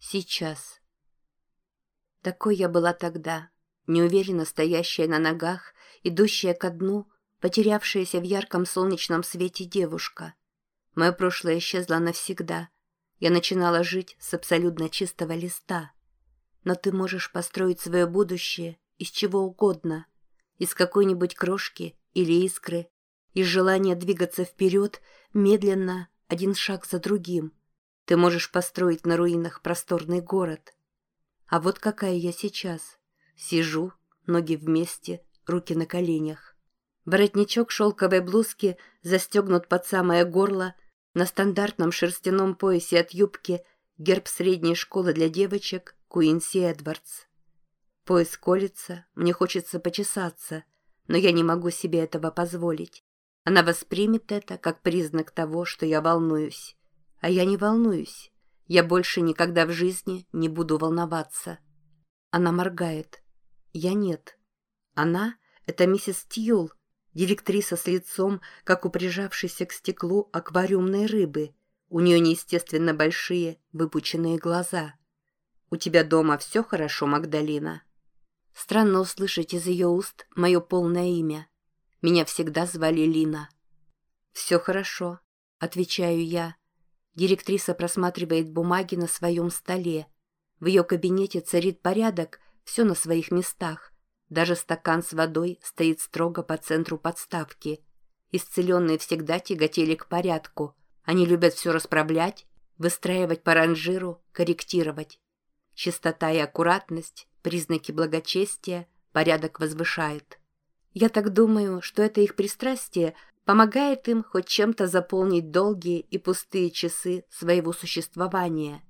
Сейчас. Такой я была тогда, неуверенно стоящая на ногах, идущая ко дну, потерявшаяся в ярком солнечном свете девушка. Мое прошлое исчезло навсегда. Я начинала жить с абсолютно чистого листа. Но ты можешь построить свое будущее из чего угодно. Из какой-нибудь крошки или искры. Из желания двигаться вперед, медленно, один шаг за другим. Ты можешь построить на руинах просторный город. А вот какая я сейчас. Сижу, ноги вместе, руки на коленях. Воротничок шелковой блузки застегнут под самое горло, на стандартном шерстяном поясе от юбки герб средней школы для девочек Куинси Эдвардс. Пояс колется, мне хочется почесаться, но я не могу себе этого позволить. Она воспримет это как признак того, что я волнуюсь. А я не волнуюсь. Я больше никогда в жизни не буду волноваться. Она моргает. Я нет. Она — это миссис Тьюл, директриса с лицом, как у прижавшейся к стеклу аквариумной рыбы. У нее неестественно большие, выпученные глаза. «У тебя дома все хорошо, Магдалина?» Странно услышать из ее уст мое полное имя. Меня всегда звали Лина. «Все хорошо», — отвечаю я. Директриса просматривает бумаги на своем столе. В ее кабинете царит порядок, все на своих местах. Даже стакан с водой стоит строго по центру подставки. Исцеленные всегда тяготели к порядку. Они любят все расправлять, выстраивать по ранжиру, корректировать. Чистота и аккуратность, признаки благочестия, порядок возвышает. Я так думаю, что это их пристрастие помогает им хоть чем-то заполнить долгие и пустые часы своего существования.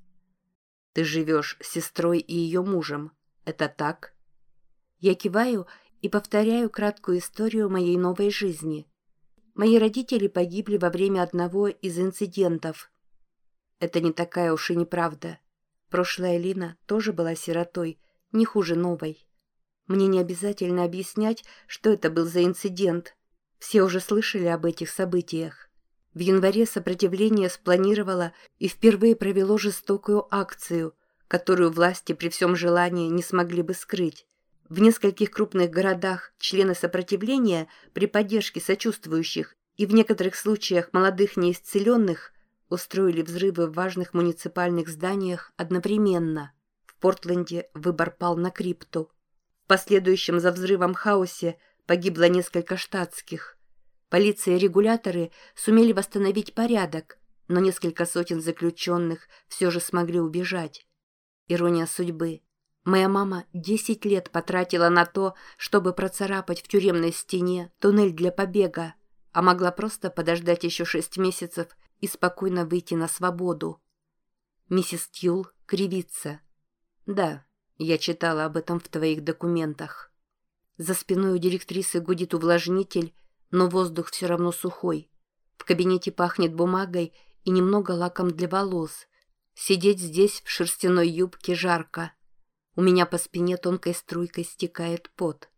Ты живешь с сестрой и ее мужем. Это так? Я киваю и повторяю краткую историю моей новой жизни. Мои родители погибли во время одного из инцидентов. Это не такая уж и неправда. Прошлая Лина тоже была сиротой, не хуже новой. Мне не обязательно объяснять, что это был за инцидент. Все уже слышали об этих событиях. В январе сопротивление спланировало и впервые провело жестокую акцию, которую власти при всем желании не смогли бы скрыть. В нескольких крупных городах члены сопротивления при поддержке сочувствующих и в некоторых случаях молодых неисцеленных устроили взрывы в важных муниципальных зданиях одновременно. В Портленде выбор пал на крипту. В последующем за взрывом хаосе погибло несколько штатских. Полиция и регуляторы сумели восстановить порядок, но несколько сотен заключенных все же смогли убежать. Ирония судьбы. Моя мама десять лет потратила на то, чтобы процарапать в тюремной стене туннель для побега, а могла просто подождать еще шесть месяцев и спокойно выйти на свободу. Миссис Тьюл кривится. Да, я читала об этом в твоих документах. За спиной у директрисы гудит увлажнитель, но воздух все равно сухой. В кабинете пахнет бумагой и немного лаком для волос. Сидеть здесь в шерстяной юбке жарко. У меня по спине тонкой струйкой стекает пот.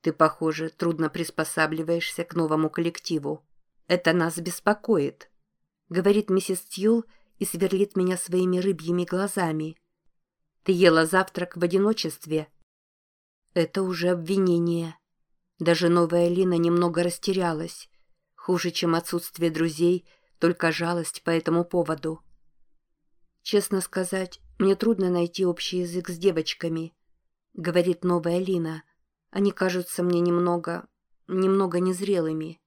Ты, похоже, трудно приспосабливаешься к новому коллективу. Это нас беспокоит, говорит миссис Тьюл и сверлит меня своими рыбьими глазами. Ты ела завтрак в одиночестве. Это уже обвинение. Даже новая Лина немного растерялась. Хуже, чем отсутствие друзей, только жалость по этому поводу. Честно сказать, мне трудно найти общий язык с девочками, говорит новая Лина. Они кажутся мне немного, немного незрелыми.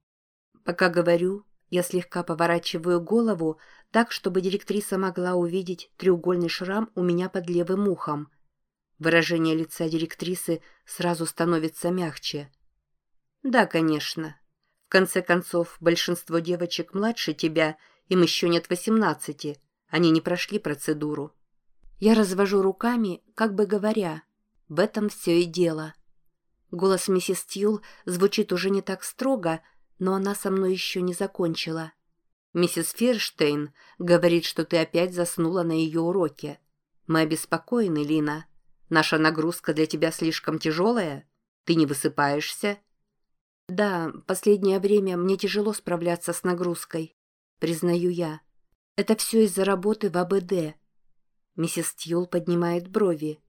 Пока говорю, я слегка поворачиваю голову так, чтобы директриса могла увидеть треугольный шрам у меня под левым ухом. Выражение лица директрисы сразу становится мягче. «Да, конечно. В конце концов, большинство девочек младше тебя, им еще нет восемнадцати. Они не прошли процедуру. Я развожу руками, как бы говоря, в этом все и дело. Голос миссис Тьюл звучит уже не так строго, но она со мной еще не закончила. Миссис Ферштейн говорит, что ты опять заснула на ее уроке. Мы обеспокоены, Лина. Наша нагрузка для тебя слишком тяжелая? Ты не высыпаешься? Да, последнее время мне тяжело справляться с нагрузкой, признаю я. Это все из-за работы в АБД. Миссис Тьюл поднимает брови.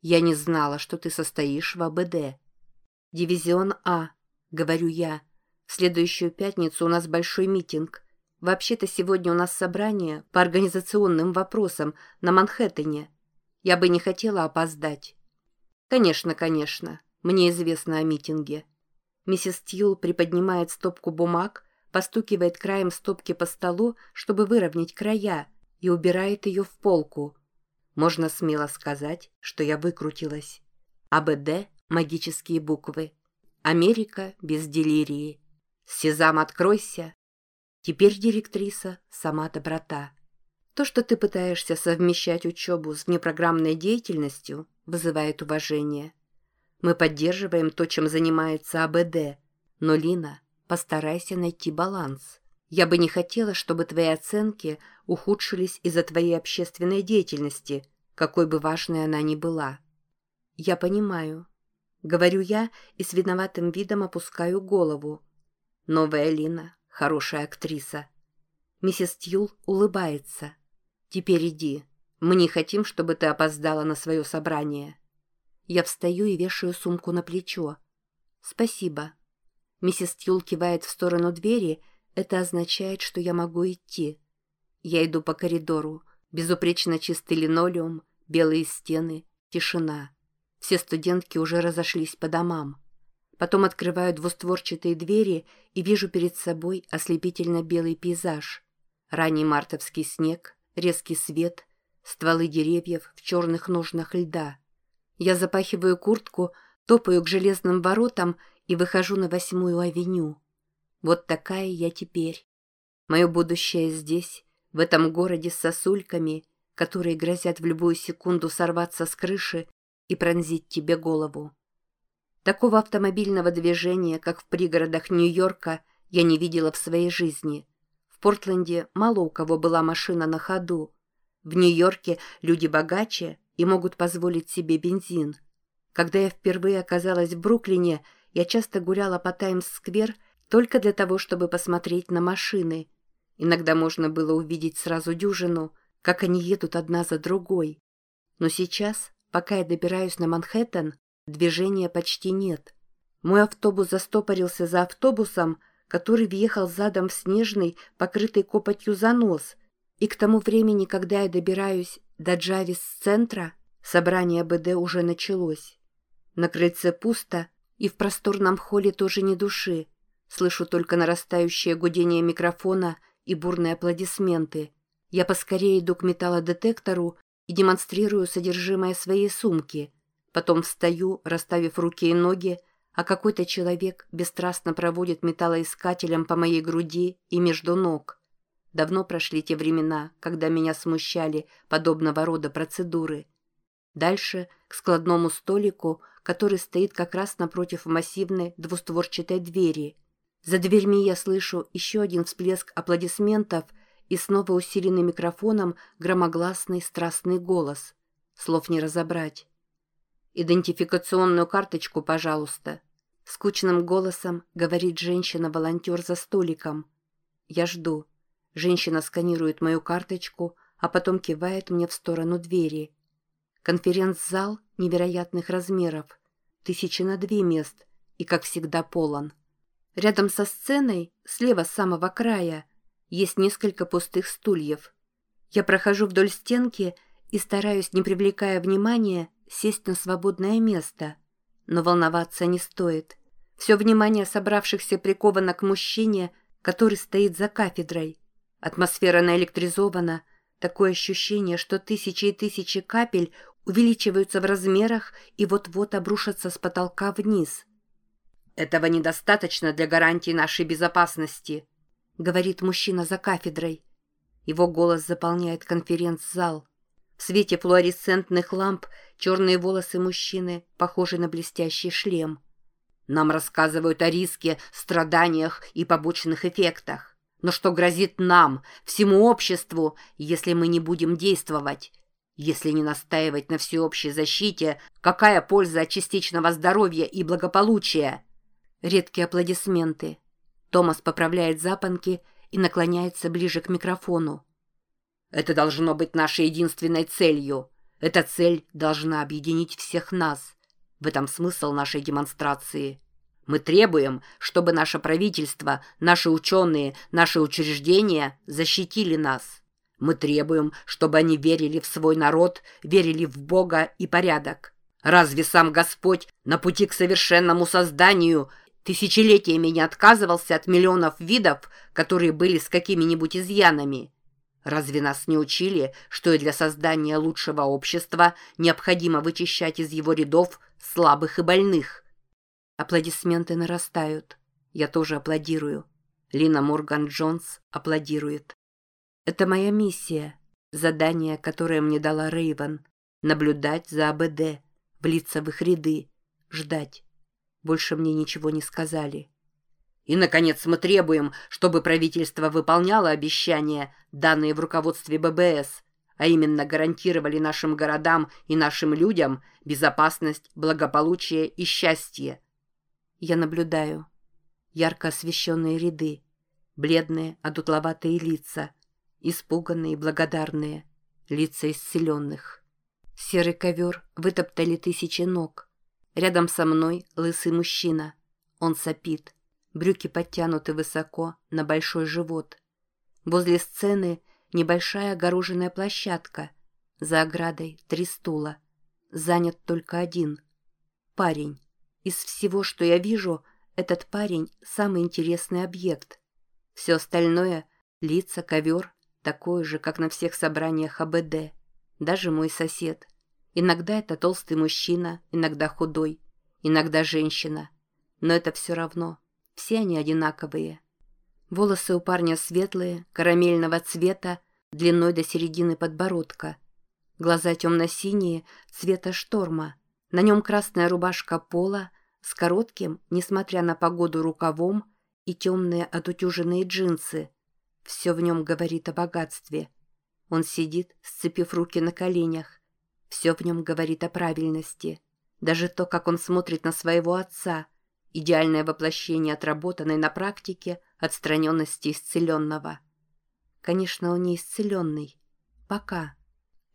«Я не знала, что ты состоишь в АБД». «Дивизион А», — говорю я. «В следующую пятницу у нас большой митинг. Вообще-то сегодня у нас собрание по организационным вопросам на Манхэттене. Я бы не хотела опоздать». «Конечно, конечно. Мне известно о митинге». Миссис Тьюл приподнимает стопку бумаг, постукивает краем стопки по столу, чтобы выровнять края, и убирает ее в полку. Можно смело сказать, что я выкрутилась. АБД – магические буквы. Америка без делирии. Сезам, откройся. Теперь директриса – сама доброта. То, что ты пытаешься совмещать учебу с внепрограммной деятельностью, вызывает уважение. Мы поддерживаем то, чем занимается АБД, но, Лина, постарайся найти баланс. Я бы не хотела, чтобы твои оценки ухудшились из-за твоей общественной деятельности, какой бы важной она ни была. Я понимаю. Говорю я и с виноватым видом опускаю голову. Новая Лина — хорошая актриса. Миссис Тьюл улыбается. Теперь иди. Мы не хотим, чтобы ты опоздала на свое собрание. Я встаю и вешаю сумку на плечо. Спасибо. Миссис Тьюл кивает в сторону двери — это означает, что я могу идти. Я иду по коридору. Безупречно чистый линолеум, белые стены, тишина. Все студентки уже разошлись по домам. Потом открываю двустворчатые двери и вижу перед собой ослепительно белый пейзаж. Ранний мартовский снег, резкий свет, стволы деревьев в черных ножнах льда. Я запахиваю куртку, топаю к железным воротам и выхожу на восьмую авеню. Вот такая я теперь. Мое будущее здесь, в этом городе с сосульками, которые грозят в любую секунду сорваться с крыши и пронзить тебе голову. Такого автомобильного движения, как в пригородах Нью-Йорка, я не видела в своей жизни. Портленде мало у кого была машина на ходу. В Нью-Йорке люди богаче и могут позволить себе бензин. Когда я впервые оказалась в Бруклине, я часто гуляла по Таймс-сквер только для того, чтобы посмотреть на машины. Иногда можно было увидеть сразу дюжину, как они едут одна за другой. Но сейчас, пока я добираюсь на Манхэттен, движения почти нет. Мой автобус застопорился за автобусом, который въехал задом в снежный, покрытый копотью занос, и к тому времени, когда я добираюсь до Джавис-центра, собрание БД уже началось. На крыльце пусто, и в просторном холле тоже ни души. Слышу только нарастающее гудение микрофона и бурные аплодисменты. Я поскорее иду к металлодетектору и демонстрирую содержимое своей сумки. Потом встаю, расставив руки и ноги, а какой-то человек бесстрастно проводит металлоискателем по моей груди и между ног. Давно прошли те времена, когда меня смущали подобного рода процедуры. Дальше к складному столику, который стоит как раз напротив массивной двустворчатой двери – за дверьми я слышу еще один всплеск аплодисментов и снова усиленный микрофоном громогласный страстный голос. Слов не разобрать. «Идентификационную карточку, пожалуйста», — скучным голосом говорит женщина-волонтер за столиком. Я жду. Женщина сканирует мою карточку, а потом кивает мне в сторону двери. Конференц-зал невероятных размеров. Тысячи на две мест и, как всегда, полон. Рядом со сценой, слева с самого края, есть несколько пустых стульев. Я прохожу вдоль стенки и стараюсь, не привлекая внимания, сесть на свободное место. Но волноваться не стоит. Все внимание собравшихся приковано к мужчине, который стоит за кафедрой. Атмосфера наэлектризована, такое ощущение, что тысячи и тысячи капель увеличиваются в размерах и вот-вот обрушатся с потолка вниз – «Этого недостаточно для гарантии нашей безопасности», — говорит мужчина за кафедрой. Его голос заполняет конференц-зал. В свете флуоресцентных ламп черные волосы мужчины похожи на блестящий шлем. Нам рассказывают о риске, страданиях и побочных эффектах. Но что грозит нам, всему обществу, если мы не будем действовать? Если не настаивать на всеобщей защите, какая польза от частичного здоровья и благополучия? Редкие аплодисменты. Томас поправляет запонки и наклоняется ближе к микрофону. Это должно быть нашей единственной целью. Эта цель должна объединить всех нас. В этом смысл нашей демонстрации. Мы требуем, чтобы наше правительство, наши ученые, наши учреждения защитили нас. Мы требуем, чтобы они верили в свой народ, верили в Бога и порядок. Разве сам Господь на пути к совершенному созданию тысячелетиями не отказывался от миллионов видов, которые были с какими-нибудь изъянами? Разве нас не учили, что и для создания лучшего общества необходимо вычищать из его рядов слабых и больных? Аплодисменты нарастают. Я тоже аплодирую. Лина Морган Джонс аплодирует. Это моя миссия, задание, которое мне дала Рейвен. Наблюдать за АБД, влиться в их ряды, ждать. Больше мне ничего не сказали. И, наконец, мы требуем, чтобы правительство выполняло обещания, данные в руководстве ББС, а именно гарантировали нашим городам и нашим людям безопасность, благополучие и счастье. Я наблюдаю. Ярко освещенные ряды, бледные, одутловатые лица, испуганные и благодарные, лица исцеленных. Серый ковер вытоптали тысячи ног. Рядом со мной лысый мужчина. Он сопит. Брюки подтянуты высоко, на большой живот. Возле сцены небольшая огороженная площадка. За оградой три стула. Занят только один. Парень. Из всего, что я вижу, этот парень – самый интересный объект. Все остальное – лица, ковер – такое же, как на всех собраниях АБД. Даже мой сосед. Иногда это толстый мужчина, иногда худой, иногда женщина. Но это все равно – все они одинаковые. Волосы у парня светлые, карамельного цвета, длиной до середины подбородка. Глаза темно-синие, цвета шторма. На нем красная рубашка пола с коротким, несмотря на погоду, рукавом и темные отутюженные джинсы. Все в нем говорит о богатстве. Он сидит, сцепив руки на коленях. Все в нем говорит о правильности. Даже то, как он смотрит на своего отца – Идеальное воплощение отработанной на практике отстраненности исцеленного. Конечно, он не исцеленный. Пока.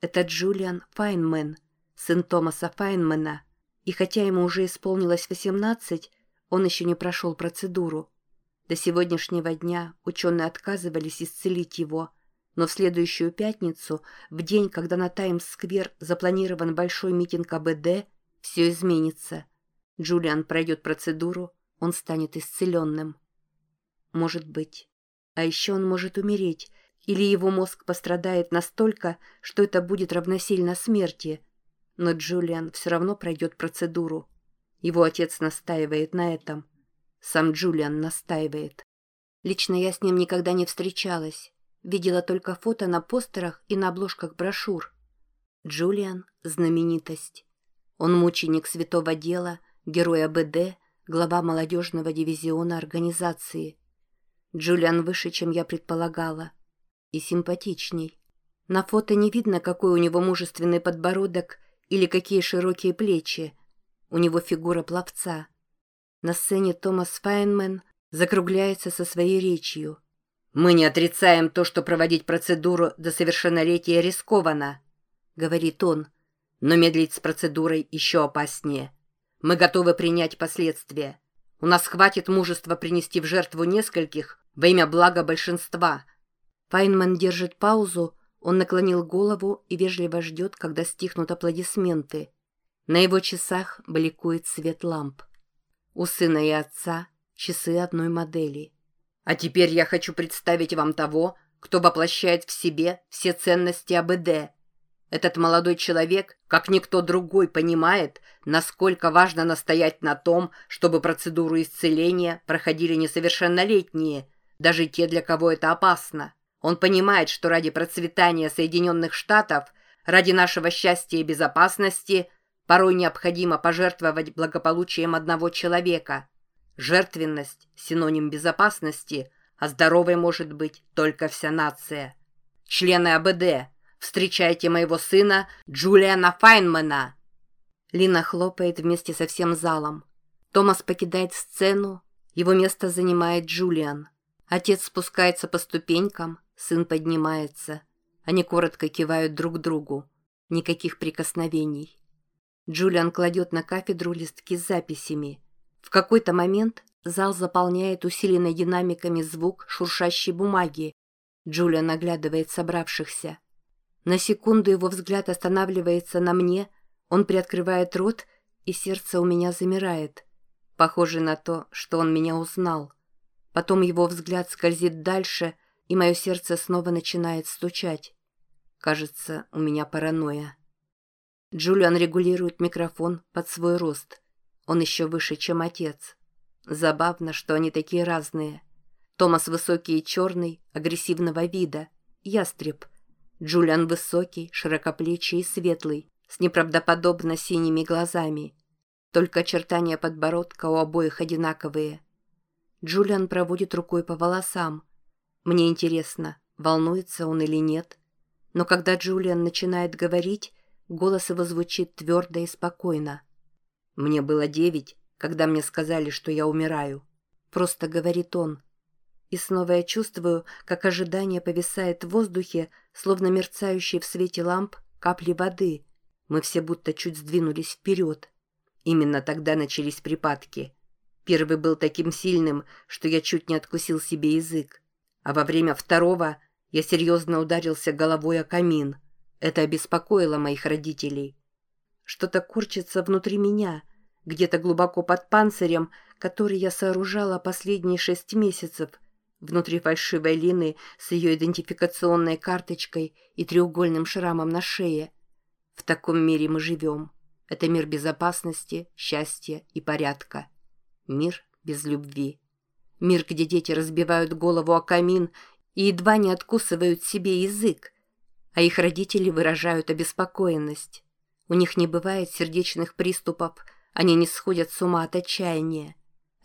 Это Джулиан Файнмен, сын Томаса Файнмена. И хотя ему уже исполнилось 18, он еще не прошел процедуру. До сегодняшнего дня ученые отказывались исцелить его, но в следующую пятницу, в день, когда на Таймс-сквер запланирован большой митинг АБД, все изменится – Джулиан пройдет процедуру, он станет исцеленным. Может быть. А еще он может умереть, или его мозг пострадает настолько, что это будет равносильно смерти. Но Джулиан все равно пройдет процедуру. Его отец настаивает на этом. Сам Джулиан настаивает. Лично я с ним никогда не встречалась. Видела только фото на постерах и на обложках брошюр. Джулиан – знаменитость. Он мученик святого дела – герой АБД, глава молодежного дивизиона организации. Джулиан выше, чем я предполагала. И симпатичней. На фото не видно, какой у него мужественный подбородок или какие широкие плечи. У него фигура пловца. На сцене Томас Файнмен закругляется со своей речью. «Мы не отрицаем то, что проводить процедуру до совершеннолетия рискованно», — говорит он, «но медлить с процедурой еще опаснее». Мы готовы принять последствия. У нас хватит мужества принести в жертву нескольких во имя блага большинства. Файнман держит паузу, он наклонил голову и вежливо ждет, когда стихнут аплодисменты. На его часах бликует свет ламп. У сына и отца часы одной модели. А теперь я хочу представить вам того, кто воплощает в себе все ценности АБД – этот молодой человек, как никто другой, понимает, насколько важно настоять на том, чтобы процедуру исцеления проходили несовершеннолетние, даже те, для кого это опасно. Он понимает, что ради процветания Соединенных Штатов, ради нашего счастья и безопасности, порой необходимо пожертвовать благополучием одного человека. Жертвенность – синоним безопасности, а здоровой может быть только вся нация. Члены АБД – Встречайте моего сына Джулиана Файнмана!» Лина хлопает вместе со всем залом. Томас покидает сцену, его место занимает Джулиан. Отец спускается по ступенькам, сын поднимается. Они коротко кивают друг другу. Никаких прикосновений. Джулиан кладет на кафедру листки с записями. В какой-то момент зал заполняет усиленной динамиками звук шуршащей бумаги. Джулиан оглядывает собравшихся. На секунду его взгляд останавливается на мне, он приоткрывает рот, и сердце у меня замирает. Похоже на то, что он меня узнал. Потом его взгляд скользит дальше, и мое сердце снова начинает стучать. Кажется, у меня паранойя. Джулиан регулирует микрофон под свой рост. Он еще выше, чем отец. Забавно, что они такие разные. Томас высокий и черный, агрессивного вида. Ястреб. Джулиан высокий, широкоплечий и светлый, с неправдоподобно синими глазами. Только очертания подбородка у обоих одинаковые. Джулиан проводит рукой по волосам. Мне интересно, волнуется он или нет. Но когда Джулиан начинает говорить, Голос его звучит твердо и спокойно. «Мне было девять, когда мне сказали, что я умираю». Просто говорит он. И снова я чувствую, как ожидание повисает в воздухе, словно мерцающие в свете ламп капли воды. Мы все будто чуть сдвинулись вперед. Именно тогда начались припадки. Первый был таким сильным, что я чуть не откусил себе язык. А во время второго я серьезно ударился головой о камин – это обеспокоило моих родителей. Что-то корчится внутри меня, где-то глубоко под панцирем, который я сооружала последние шесть месяцев, внутри фальшивой Лины с ее идентификационной карточкой и треугольным шрамом на шее. В таком мире мы живем. Это мир безопасности, счастья и порядка. Мир без любви. Мир, где дети разбивают голову о камин и едва не откусывают себе язык, а их родители выражают обеспокоенность. У них не бывает сердечных приступов, они не сходят с ума от отчаяния.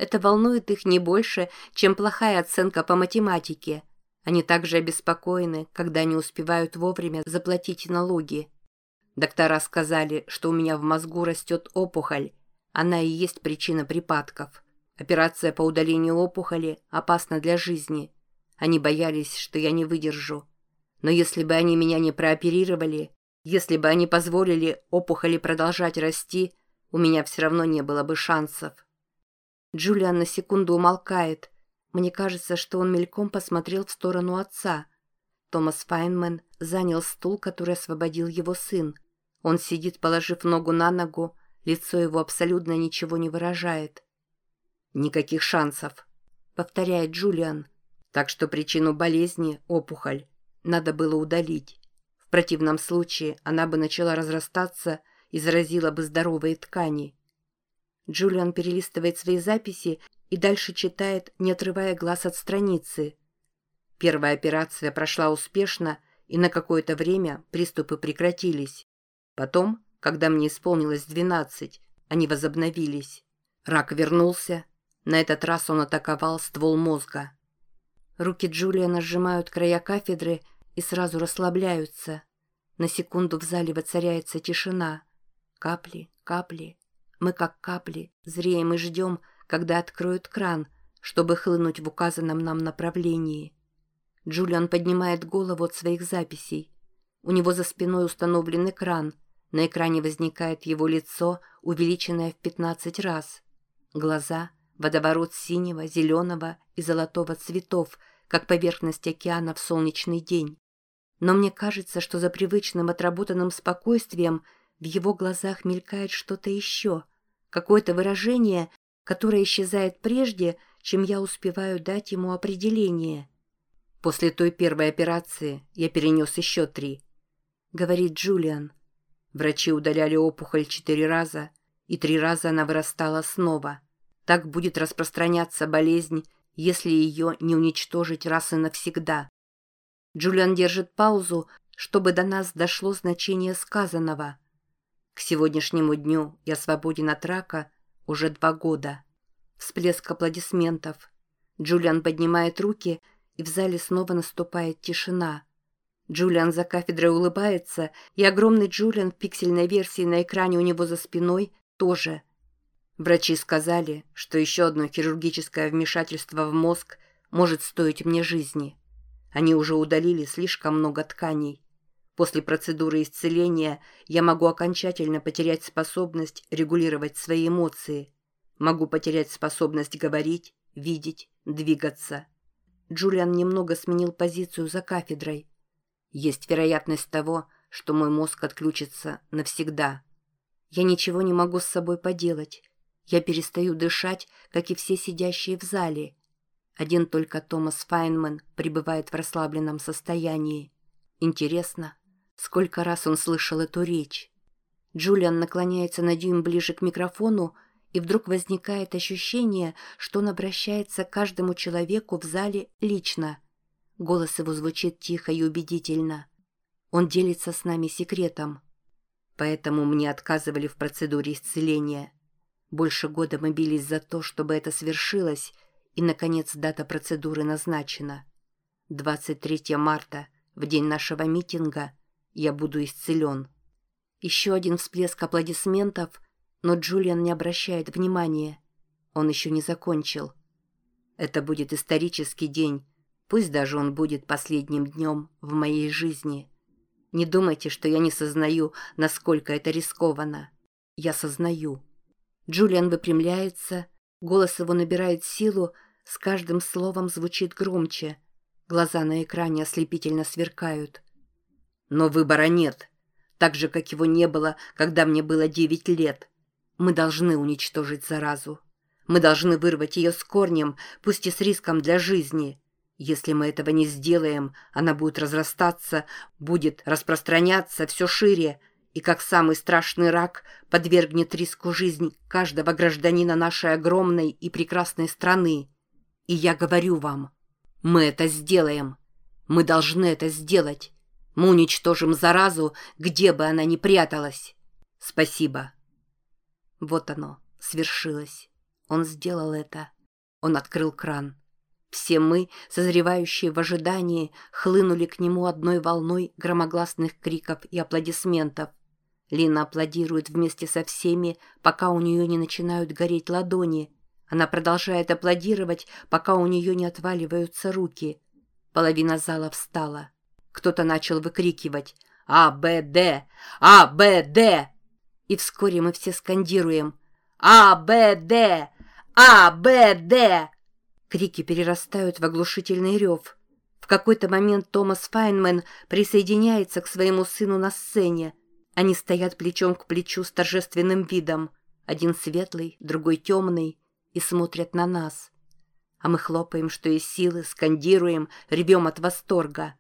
Это волнует их не больше, чем плохая оценка по математике. Они также обеспокоены, когда не успевают вовремя заплатить налоги. Доктора сказали, что у меня в мозгу растет опухоль. Она и есть причина припадков. Операция по удалению опухоли опасна для жизни. Они боялись, что я не выдержу. Но если бы они меня не прооперировали, если бы они позволили опухоли продолжать расти, у меня все равно не было бы шансов. Джулиан на секунду умолкает. Мне кажется, что он мельком посмотрел в сторону отца. Томас Файнман занял стул, который освободил его сын. Он сидит, положив ногу на ногу, лицо его абсолютно ничего не выражает. «Никаких шансов», — повторяет Джулиан. «Так что причину болезни — опухоль надо было удалить. В противном случае она бы начала разрастаться и заразила бы здоровые ткани. Джулиан перелистывает свои записи и дальше читает, не отрывая глаз от страницы. Первая операция прошла успешно, и на какое-то время приступы прекратились. Потом, когда мне исполнилось 12, они возобновились. Рак вернулся. На этот раз он атаковал ствол мозга. Руки Джулиана сжимают края кафедры и сразу расслабляются. На секунду в зале воцаряется тишина. Капли, капли. Мы, как капли, зреем и ждем, когда откроют кран, чтобы хлынуть в указанном нам направлении. Джулиан поднимает голову от своих записей. У него за спиной установлен экран. На экране возникает его лицо, увеличенное в 15 раз. Глаза, водоворот синего, зеленого и золотого цветов, как поверхность океана в солнечный день но мне кажется, что за привычным отработанным спокойствием в его глазах мелькает что-то еще, какое-то выражение, которое исчезает прежде, чем я успеваю дать ему определение. «После той первой операции я перенес еще три», — говорит Джулиан. Врачи удаляли опухоль четыре раза, и три раза она вырастала снова. Так будет распространяться болезнь, если ее не уничтожить раз и навсегда. Джулиан держит паузу, чтобы до нас дошло значение сказанного. К сегодняшнему дню я свободен от рака уже два года. Всплеск аплодисментов. Джулиан поднимает руки, и в зале снова наступает тишина. Джулиан за кафедрой улыбается, и огромный Джулиан в пиксельной версии на экране у него за спиной тоже. Врачи сказали, что еще одно хирургическое вмешательство в мозг может стоить мне жизни. Они уже удалили слишком много тканей. После процедуры исцеления я могу окончательно потерять способность регулировать свои эмоции. Могу потерять способность говорить, видеть, двигаться. Джулиан немного сменил позицию за кафедрой. Есть вероятность того, что мой мозг отключится навсегда. Я ничего не могу с собой поделать. Я перестаю дышать, как и все сидящие в зале. Один только Томас Файнман пребывает в расслабленном состоянии. Интересно, сколько раз он слышал эту речь? Джулиан наклоняется на дюйм ближе к микрофону, и вдруг возникает ощущение, что он обращается к каждому человеку в зале лично. Голос его звучит тихо и убедительно. Он делится с нами секретом. Поэтому мне отказывали в процедуре исцеления. Больше года мы бились за то, чтобы это свершилось, и, наконец, дата процедуры назначена. 23 марта, в день нашего митинга, я буду исцелен. Еще один всплеск аплодисментов, но Джулиан не обращает внимания. Он еще не закончил. Это будет исторический день, пусть даже он будет последним днем в моей жизни. Не думайте, что я не сознаю, насколько это рискованно. Я сознаю. Джулиан выпрямляется, голос его набирает силу, с каждым словом звучит громче. Глаза на экране ослепительно сверкают. Но выбора нет. Так же, как его не было, когда мне было девять лет. Мы должны уничтожить заразу. Мы должны вырвать ее с корнем, пусть и с риском для жизни. Если мы этого не сделаем, она будет разрастаться, будет распространяться все шире, и как самый страшный рак подвергнет риску жизнь каждого гражданина нашей огромной и прекрасной страны. И я говорю вам, мы это сделаем. Мы должны это сделать. Мы уничтожим заразу, где бы она ни пряталась. Спасибо. Вот оно, свершилось. Он сделал это. Он открыл кран. Все мы, созревающие в ожидании, хлынули к нему одной волной громогласных криков и аплодисментов. Лина аплодирует вместе со всеми, пока у нее не начинают гореть ладони. Она продолжает аплодировать, пока у нее не отваливаются руки. Половина зала встала. Кто-то начал выкрикивать «А, Б, Д! А, Б, Д!» И вскоре мы все скандируем «А, Б, Д! А, Б, Д!» Крики перерастают в оглушительный рев. В какой-то момент Томас Файнман присоединяется к своему сыну на сцене. Они стоят плечом к плечу с торжественным видом. Один светлый, другой темный, и смотрят на нас. А мы хлопаем, что из силы, скандируем, ревем от восторга.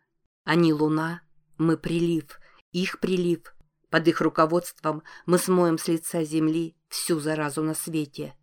Они луна, мы прилив, их прилив. Под их руководством мы смоем с лица земли всю заразу на свете.